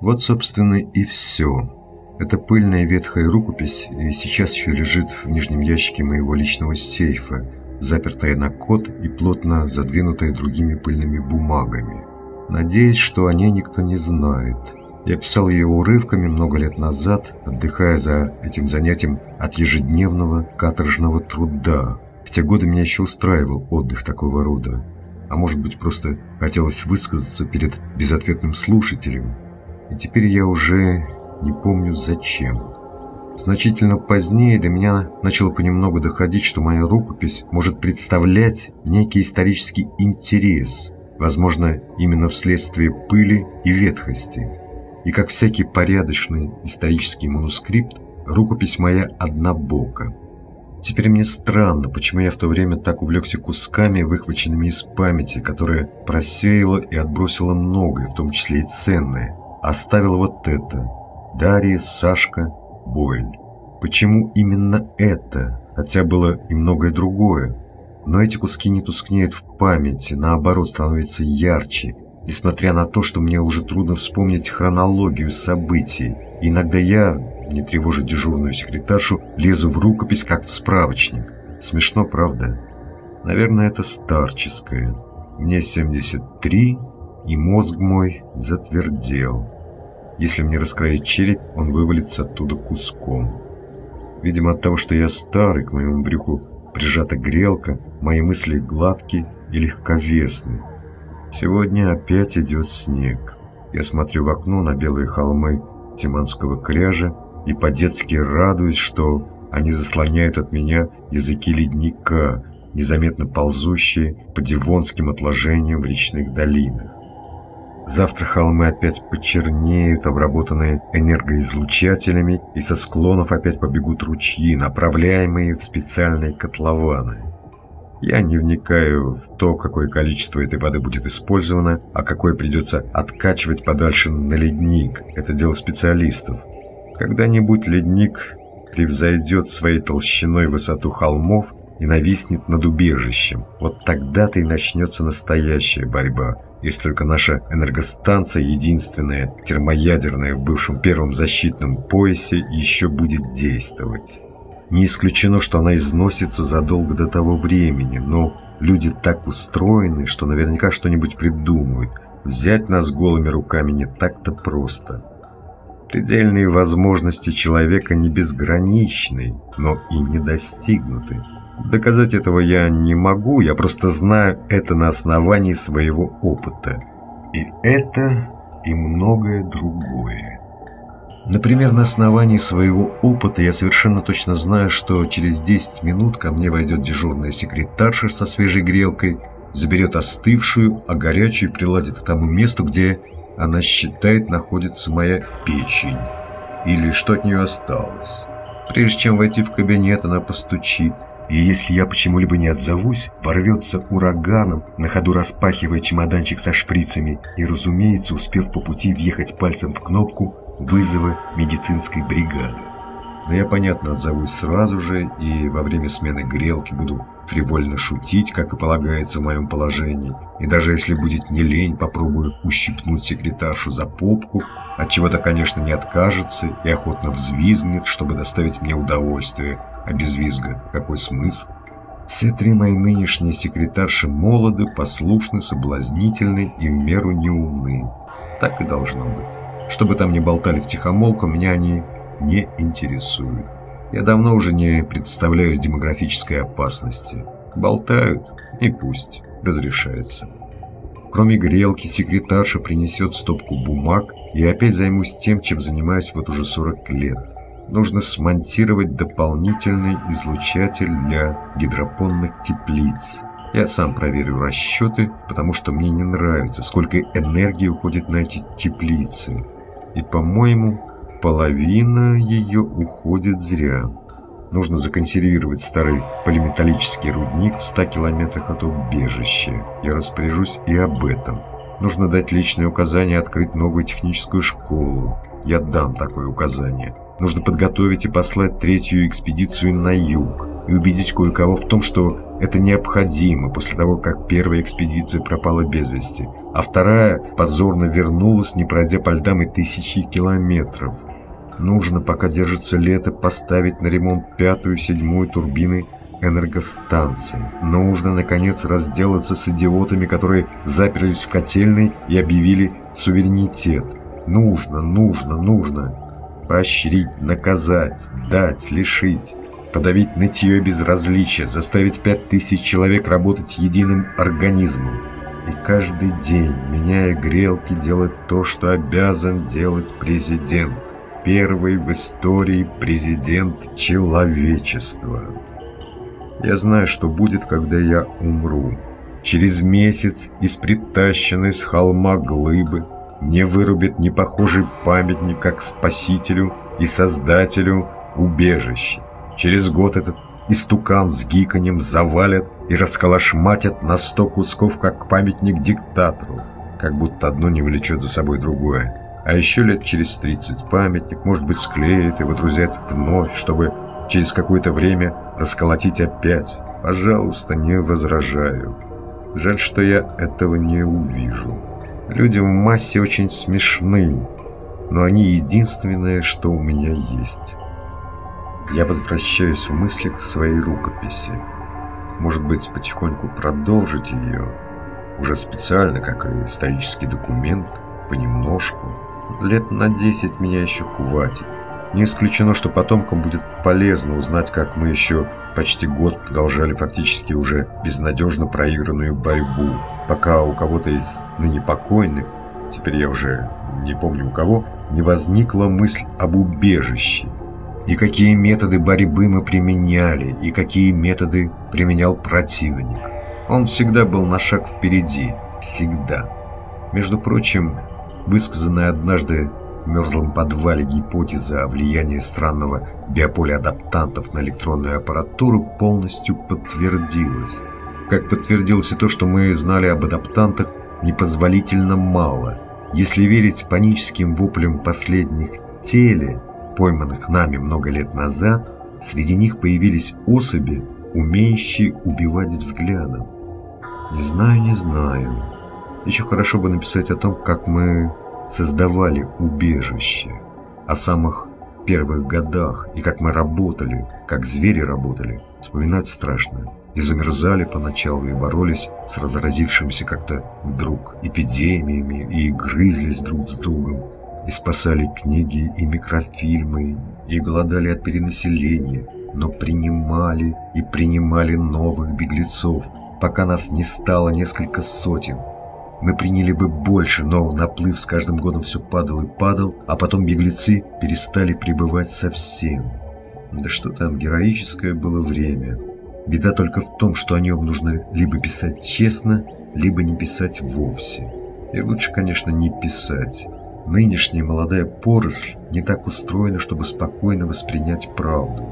Вот, собственно, и все. Эта пыльная ветхая рукопись и сейчас еще лежит в нижнем ящике моего личного сейфа, запертая на код и плотно задвинутая другими пыльными бумагами. Надеюсь, что о ней никто не знает. Я писал ее урывками много лет назад, отдыхая за этим занятием от ежедневного каторжного труда. В те годы меня еще устраивал отдых такого рода. А может быть, просто хотелось высказаться перед безответным слушателем. И теперь я уже не помню зачем. Значительно позднее до меня начало понемногу доходить, что моя рукопись может представлять некий исторический интерес, возможно, именно вследствие пыли и ветхости. И как всякий порядочный исторический манускрипт, рукопись моя однобока. Теперь мне странно, почему я в то время так увлекся кусками, выхваченными из памяти, которая просеяла и отбросила многое, в том числе и ценное. Оставила вот это. Дарья, Сашка, Бойль. Почему именно это? Хотя было и многое другое. Но эти куски не тускнеют в памяти, наоборот, становятся ярче, несмотря на то, что мне уже трудно вспомнить хронологию событий. Иногда я, не тревожа дежурную секретаршу, лезу в рукопись, как в справочник. Смешно, правда? Наверное, это старческое. Мне 73, и мозг мой затвердел. Если мне раскроить череп, он вывалится оттуда куском. Видимо, от того, что я старый, к моему брюху прижата грелка, мои мысли гладкие и легковесны. Сегодня опять идет снег. Я смотрю в окно на белые холмы Тиманского кряжа и по-детски радуюсь, что они заслоняют от меня языки ледника, незаметно ползущие по дивонским отложениям в речных долинах. Завтра холмы опять почернеют, обработанные энергоизлучателями, и со склонов опять побегут ручьи, направляемые в специальные котлованы. Я не вникаю в то, какое количество этой воды будет использовано, а какое придется откачивать подальше на ледник. Это дело специалистов. Когда-нибудь ледник превзойдет своей толщиной высоту холмов и нависнет над убежищем. Вот тогда-то и начнется настоящая борьба если только наша энергостанция, единственная термоядерная в бывшем первом защитном поясе, еще будет действовать. Не исключено, что она износится задолго до того времени, но люди так устроены, что наверняка что-нибудь придумают. Взять нас голыми руками не так-то просто. Предельные возможности человека не безграничны, но и не достигнуты. Доказать этого я не могу, я просто знаю это на основании своего опыта. И это, и многое другое. Например, на основании своего опыта я совершенно точно знаю, что через 10 минут ко мне войдет дежурная секретарша со свежей грелкой, заберет остывшую, а горячую приладит к тому месту, где она считает находится моя печень. Или что от нее осталось. Прежде чем войти в кабинет, она постучит – и если я почему-либо не отзовусь, ворвется ураганом, на ходу распахивая чемоданчик со шприцами и, разумеется, успев по пути въехать пальцем в кнопку вызова медицинской бригады. Но я, понятно, отзовусь сразу же и во время смены грелки буду фривольно шутить, как и полагается в моем положении. И даже если будет не лень, попробую ущипнуть секретаршу за попку, от чего-то, конечно, не откажется и охотно взвизгнет, чтобы доставить мне удовольствие. А без визга какой смысл? Все три мои нынешние секретарши молоды, послушны, соблазнительны и в меру неумны. Так и должно быть. Чтобы там не болтали в тихомолку, меня они не интересуют. Я давно уже не представляю демографической опасности. Болтают, и пусть, разрешается. Кроме грелки, секретарша принесет стопку бумаг, и опять займусь тем, чем занимаюсь вот уже 40 лет. Нужно смонтировать дополнительный излучатель для гидропонных теплиц. Я сам проверю расчеты, потому что мне не нравится, сколько энергии уходит на эти теплицы. И, по-моему, половина ее уходит зря. Нужно законсервировать старый полиметаллический рудник в 100 километрах от убежища. Я распоряжусь и об этом. Нужно дать личное указание открыть новую техническую школу. Я дам такое указание. Нужно подготовить и послать третью экспедицию на юг и убедить кое-кого в том, что это необходимо после того, как первая экспедиция пропала без вести, а вторая позорно вернулась, не пройдя по льдам и тысячи километров. Нужно, пока держится лето, поставить на ремонт пятую и седьмую турбины энергостанции. Нужно, наконец, разделаться с идиотами, которые заперлись в котельной и объявили суверенитет. Нужно, нужно, нужно. Поощрить, наказать, дать, лишить. Подавить нытье и безразличие, заставить пять тысяч человек работать единым организмом. И каждый день, меняя грелки, делать то, что обязан делать президент. Первый в истории президент человечества. Я знаю, что будет, когда я умру. Через месяц из притащенной с холма глыбы мне вырубят непохожий памятник как спасителю и создателю убежища. Через год этот истукан с гиканьем завалят и расколошматят на сто кусков, как памятник диктатору, как будто одно не влечет за собой другое. А еще лет через 30 памятник, может быть, склеят и водрузят вновь, чтобы через какое-то время расколотить опять. Пожалуйста, не возражаю. Жаль, что я этого не увижу. Люди в массе очень смешны, но они единственное, что у меня есть. Я возвращаюсь в мыслях к своей рукописи. Может быть, потихоньку продолжить ее, уже специально, как и исторический документ, понемножку. Лет на десять меня еще хватит. Не исключено, что потомкам будет полезно узнать, как мы еще почти год продолжали фактически уже безнадежно проигранную борьбу, пока у кого-то из ныне покойных, теперь я уже не помню у кого, не возникла мысль об убежище. И какие методы борьбы мы применяли, и какие методы применял противник. Он всегда был на шаг впереди, всегда. Между прочим, высказанная однажды в мерзлом подвале гипотеза о влиянии странного биополя адаптантов на электронную аппаратуру полностью подтвердилась. Как подтвердилось и то, что мы знали об адаптантах непозволительно мало. Если верить паническим воплям последних теле, пойманных нами много лет назад, среди них появились особи, умеющие убивать взглядом. Не знаю, не знаю. Еще хорошо бы написать о том, как мы создавали убежище, о самых первых годах и как мы работали, как звери работали, вспоминать страшно. И замерзали поначалу, и боролись с разразившимся как-то вдруг эпидемиями, и грызлись друг с другом, и спасали книги и микрофильмы, и голодали от перенаселения, но принимали и принимали новых беглецов, пока нас не стало несколько сотен – мы приняли бы больше, но наплыв с каждым годом все падал и падал, а потом беглецы перестали пребывать совсем. Да что там, героическое было время. Беда только в том, что о нем нужно либо писать честно, либо не писать вовсе. И лучше, конечно, не писать. Нынешняя молодая поросль не так устроена, чтобы спокойно воспринять правду.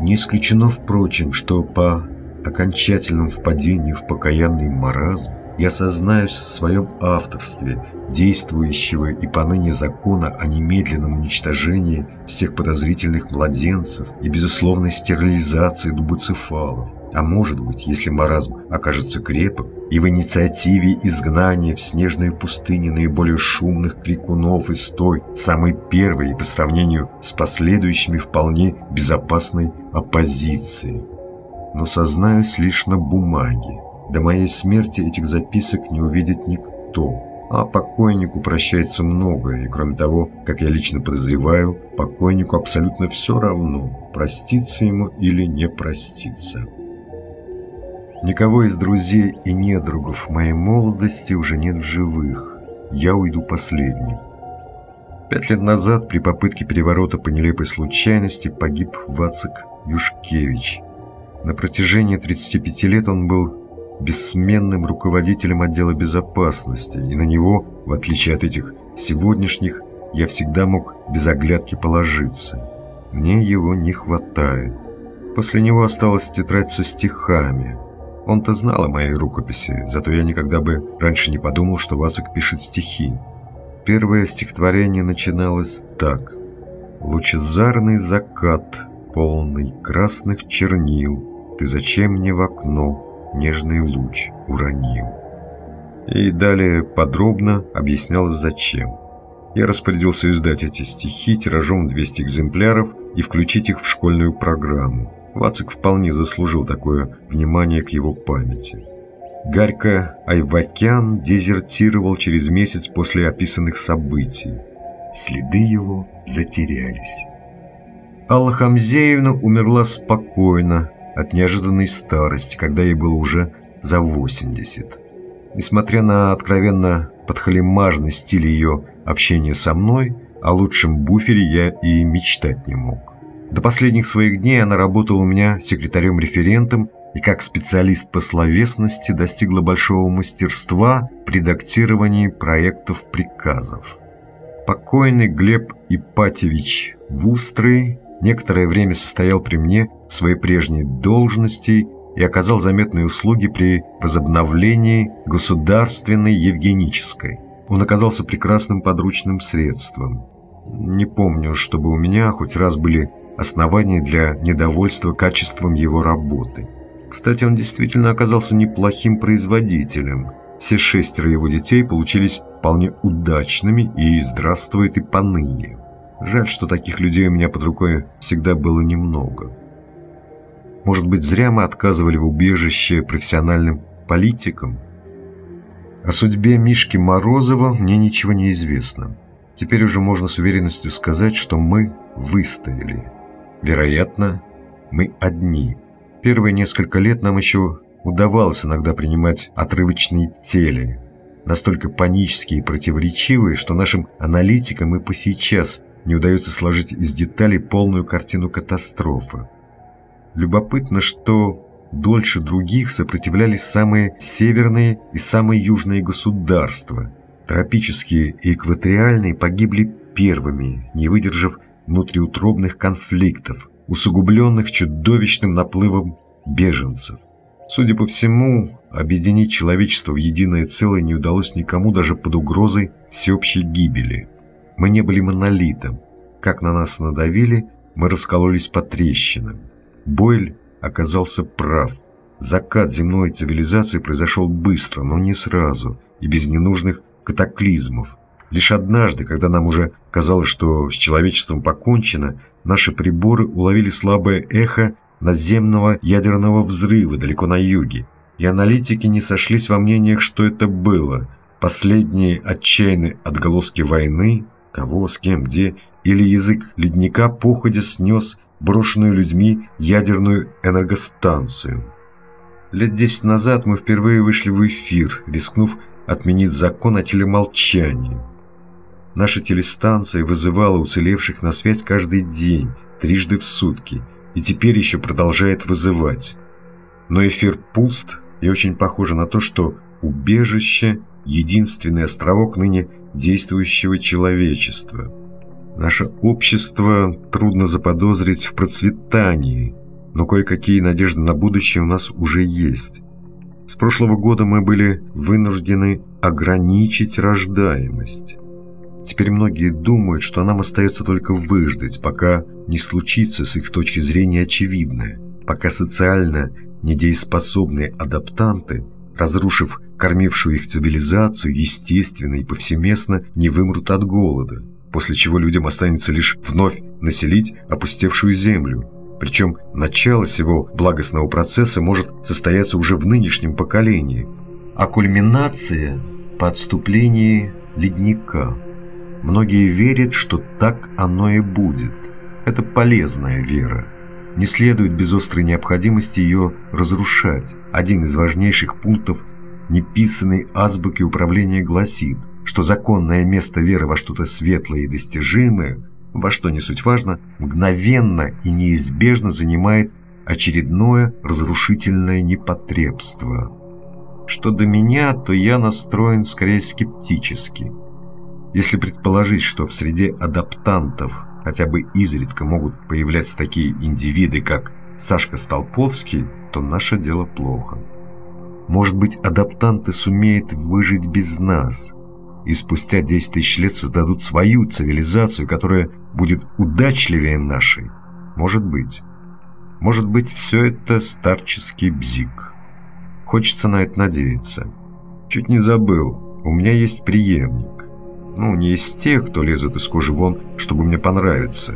Не исключено, впрочем, что по окончательном впадении в покаянный маразм я сознаюсь в своем авторстве, действующего и поныне закона о немедленном уничтожении всех подозрительных младенцев и безусловной стерилизации дубоцефалов. А может быть, если маразм окажется крепок, и в инициативе изгнания в снежные пустыни наиболее шумных крикунов из той, самой первой и по сравнению с последующими вполне безопасной оппозиции. Но сознаюсь лишь на бумаге. До моей смерти этих записок не увидит никто, а покойнику прощается многое, и кроме того, как я лично подозреваю, покойнику абсолютно все равно, проститься ему или не проститься. Никого из друзей и недругов моей молодости уже нет в живых. Я уйду последним. Пять лет назад при попытке переворота по нелепой случайности погиб Вацик Юшкевич. На протяжении 35 лет он был бессменным руководителем отдела безопасности, и на него, в отличие от этих сегодняшних, я всегда мог без оглядки положиться. Мне его не хватает. После него осталась тетрадь со стихами. Он-то знал о моей рукописи, зато я никогда бы раньше не подумал, что Вацик пишет стихи. Первое стихотворение начиналось так. Лучезарный закат, полный красных чернил, Ты зачем мне в окно нежный луч уронил? И далее подробно объяснялось зачем. Я распорядился издать эти стихи тиражом 200 экземпляров и включить их в школьную программу. Вацик вполне заслужил такое внимание к его памяти. Гарько Айвакян дезертировал через месяц после описанных событий. Следы его затерялись. Алла Хамзеевна умерла спокойно, от неожиданной старости, когда ей было уже за 80. Несмотря на откровенно подхалимажный стиль ее общения со мной, о лучшем буфере я и мечтать не мог. До последних своих дней она работала у меня секретарем-референтом и как специалист по словесности достигла большого мастерства в редактировании проектов приказов. Покойный Глеб Ипатьевич Вустрый некоторое время состоял при мне в своей прежней должности и оказал заметные услуги при возобновлении государственной евгенической. Он оказался прекрасным подручным средством. Не помню, чтобы у меня хоть раз были основания для недовольства качеством его работы. Кстати, он действительно оказался неплохим производителем. Все шестеро его детей получились вполне удачными и здравствует и поныне. Жаль, что таких людей у меня под рукой всегда было немного. Может быть, зря мы отказывали в убежище профессиональным политикам? О судьбе Мишки Морозова мне ничего не известно. Теперь уже можно с уверенностью сказать, что мы выстояли. Вероятно, мы одни. Первые несколько лет нам еще удавалось иногда принимать отрывочные тели, настолько панические и противоречивые, что нашим аналитикам и по сейчас не удается сложить из деталей полную картину катастрофы. Любопытно, что дольше других сопротивлялись самые северные и самые южные государства. Тропические и экваториальные погибли первыми, не выдержав внутриутробных конфликтов, усугубленных чудовищным наплывом беженцев. Судя по всему, объединить человечество в единое целое не удалось никому даже под угрозой всеобщей гибели. Мы не были монолитом. Как на нас надавили, мы раскололись по трещинам. Бойль оказался прав. Закат земной цивилизации произошел быстро, но не сразу и без ненужных катаклизмов. Лишь однажды, когда нам уже казалось, что с человечеством покончено, наши приборы уловили слабое эхо наземного ядерного взрыва далеко на юге, и аналитики не сошлись во мнениях, что это было. Последние отчаянные отголоски войны, кого, с кем, где, или язык ледника походя снес брошенную людьми ядерную энергостанцию. Лет десять назад мы впервые вышли в эфир, рискнув отменить закон о телемолчании. Наша телестанция вызывала уцелевших на связь каждый день, трижды в сутки, и теперь еще продолжает вызывать. Но эфир пуст и очень похоже на то, что убежище – единственный островок ныне действующего человечества. Наше общество трудно заподозрить в процветании, но кое-какие надежды на будущее у нас уже есть. С прошлого года мы были вынуждены ограничить рождаемость. Теперь многие думают, что нам остается только выждать, пока не случится с их точки зрения очевидное, пока социально недееспособные адаптанты, разрушив кормившую их цивилизацию, естественно и повсеместно не вымрут от голода, после чего людям останется лишь вновь населить опустевшую землю. Причем начало всего благостного процесса может состояться уже в нынешнем поколении, а кульминация – по отступлении ледника – Многие верят, что так оно и будет. Это полезная вера. Не следует без острой необходимости ее разрушать. Один из важнейших пунктов неписанной азбуки управления гласит, что законное место веры во что-то светлое и достижимое, во что не суть важно, мгновенно и неизбежно занимает очередное разрушительное непотребство. Что до меня, то я настроен скорее скептически – если предположить, что в среде адаптантов хотя бы изредка могут появляться такие индивиды, как Сашка Столповский, то наше дело плохо. Может быть, адаптанты сумеют выжить без нас. и спустя 10 тысяч лет создадут свою цивилизацию, которая будет удачливее нашей? Может быть. Может быть, все это старческий бзик. Хочется на это надеяться. Чуть не забыл, у меня есть преемник. Ну, не из тех, кто лезет из кожи вон, чтобы мне понравиться.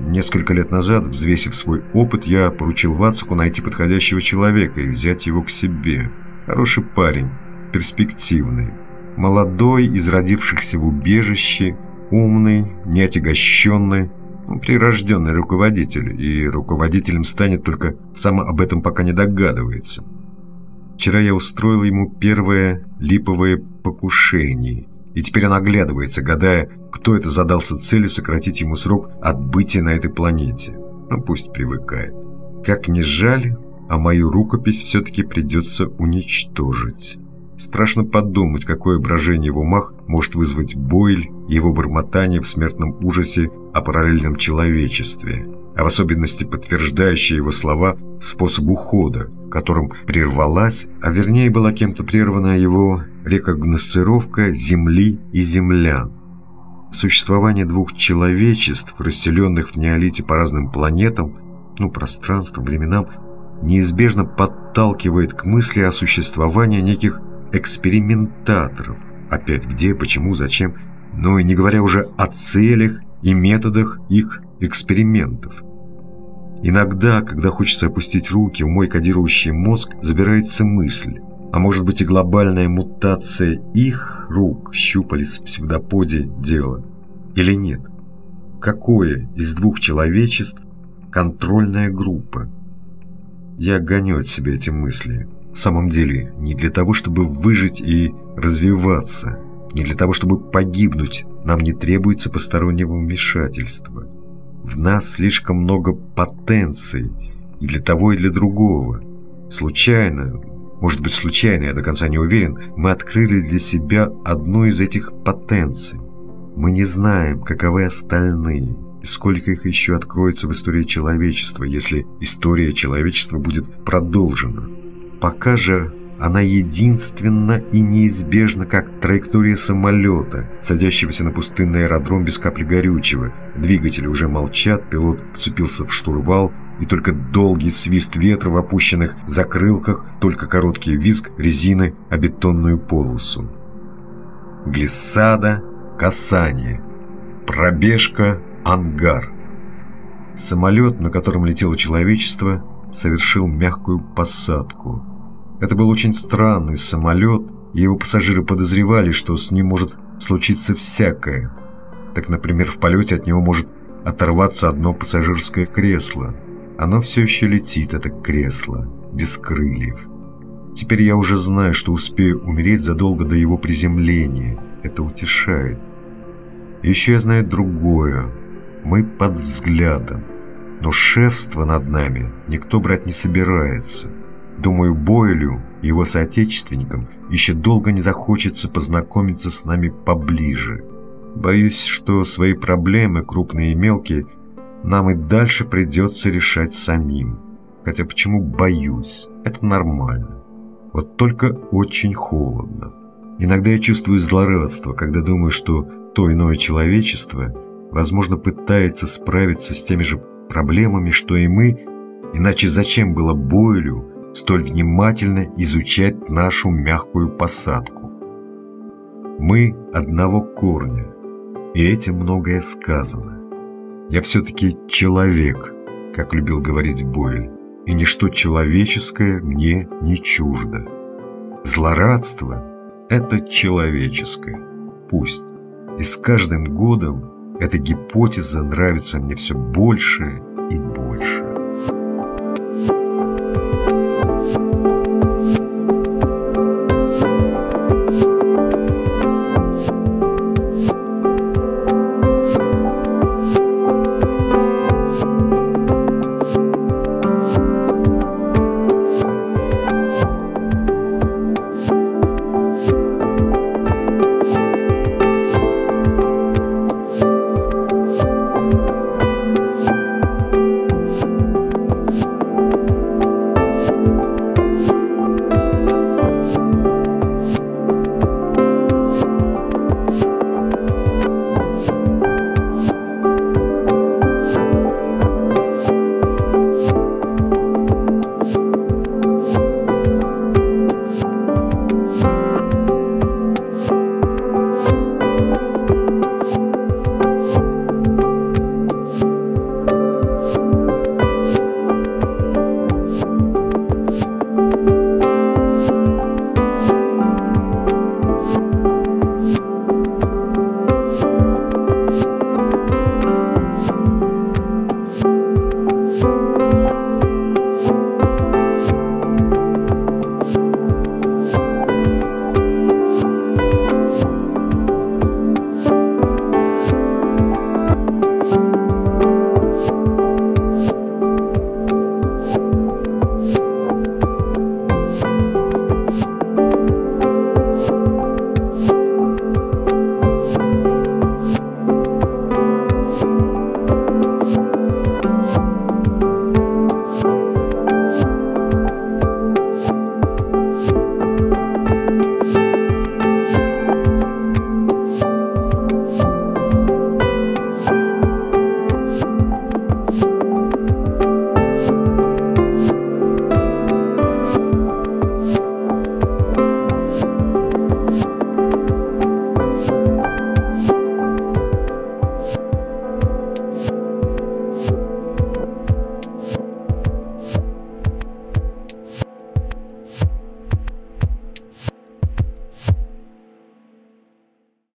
Несколько лет назад, взвесив свой опыт, я поручил Вацуку найти подходящего человека и взять его к себе. Хороший парень, перспективный, молодой, из родившихся в убежище, умный, неотягощенный, ну, прирожденный руководитель, и руководителем станет только сам об этом пока не догадывается. Вчера я устроил ему первое липовое покушение, и теперь он оглядывается, гадая, кто это задался целью сократить ему срок отбытия на этой планете. Ну, пусть привыкает. Как ни жаль, а мою рукопись все-таки придется уничтожить. Страшно подумать, какое брожение в умах может вызвать Бойль и его бормотание в смертном ужасе о параллельном человечестве, а в особенности подтверждающие его слова способ ухода, которым прервалась, а вернее была кем-то прервана его рекогносцировка Земли и землян. Существование двух человечеств, расселенных в неолите по разным планетам, ну, пространствам, временам, неизбежно подталкивает к мысли о существовании неких экспериментаторов. Опять где, почему, зачем, но и не говоря уже о целях и методах их экспериментов. Иногда, когда хочется опустить руки, в мой кодирующий мозг забирается мысль, а может быть и глобальная мутация их рук, щупалец в псевдоподе дело. Или нет? Какое из двух человечеств контрольная группа? Я гоню от себя эти мысли. В самом деле, не для того, чтобы выжить и развиваться, не для того, чтобы погибнуть, нам не требуется постороннего вмешательства. В нас слишком много потенций и для того, и для другого. Случайно, может быть случайно, я до конца не уверен, мы открыли для себя одну из этих потенций. Мы не знаем, каковы остальные, сколько их еще откроется в истории человечества, если история человечества будет продолжена. Пока же она единственна и неизбежна, как траектория самолета, садящегося на пустынный аэродром без капли горючего. Двигатели уже молчат, пилот вцепился в штурвал, и только долгий свист ветра в опущенных закрылках, только короткий визг резины о бетонную полосу. Глиссада, касание, пробежка, ангар. Самолет, на котором летело человечество, совершил мягкую посадку. Это был очень странный самолет, и его пассажиры подозревали, что с ним может случиться всякое. Так, например, в полете от него может оторваться одно пассажирское кресло. Оно все еще летит, это кресло, без крыльев. Теперь я уже знаю, что успею умереть задолго до его приземления. Это утешает. еще я знаю другое. Мы под взглядом. Но шефство над нами никто брать не собирается. Думаю, Бойлю и его соотечественникам еще долго не захочется познакомиться с нами поближе. Боюсь, что свои проблемы, крупные и мелкие, нам и дальше придется решать самим. Хотя почему боюсь? Это нормально. Вот только очень холодно. Иногда я чувствую злорадство, когда думаю, что то иное человечество, возможно, пытается справиться с теми же проблемами, что и мы, иначе зачем было Бойлю столь внимательно изучать нашу мягкую посадку. Мы одного корня, и этим многое сказано. Я все-таки человек, как любил говорить Бойль, и ничто человеческое мне не чуждо. Злорадство – это человеческое, пусть. И с каждым годом эта гипотеза нравится мне все больше и больше.